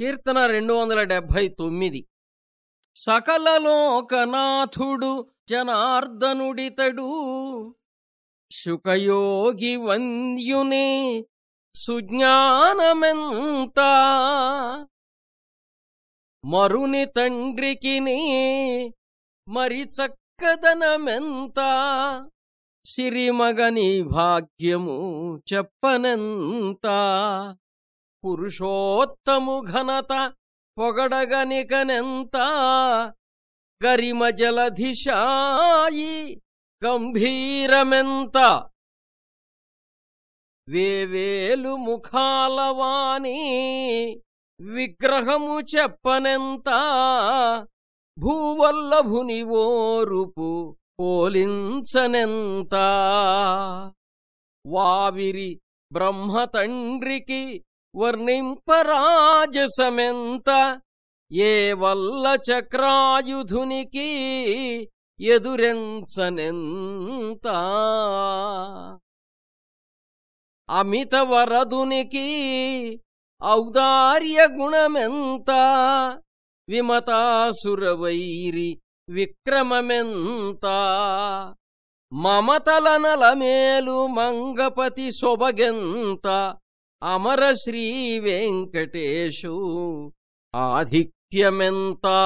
కీర్తన రెండు వందల డెబ్భై తొమ్మిది. సకల లోకనాథుడు జనార్దనుడితడు శుకయోగి వంద్యునే సుజ్ఞానమెంత. మరుని తండ్రికినే మరి చక్కదనమెంత సిరిమగని భాగ్యము చెప్పనంతా. పురుషోత్తము ఘనత పొగడగనికనెంత? గరిమ జలధిషాయి గంభీరమెంత? వేవేలు ముఖాలవాణి విగ్రహము చెప్పనెంత? భూవల్లభుని ఓరుపు పోలించనెంత? వావిరి బ్రహ్మ తండ్రికి వర్ణింపరాజసమెంత ఏ వల్ల చక్రాయుధునికి ఎదురెంచనెంత? అమిత వరదునికి ఔదార్య గుణమెంత విమతాసురవైరి విక్రమమెంత? మమతల నలమేలు మంగపతి సొబగెంత అమర శ్రీ వెంకటేశు ఆధిక్యమెంతా.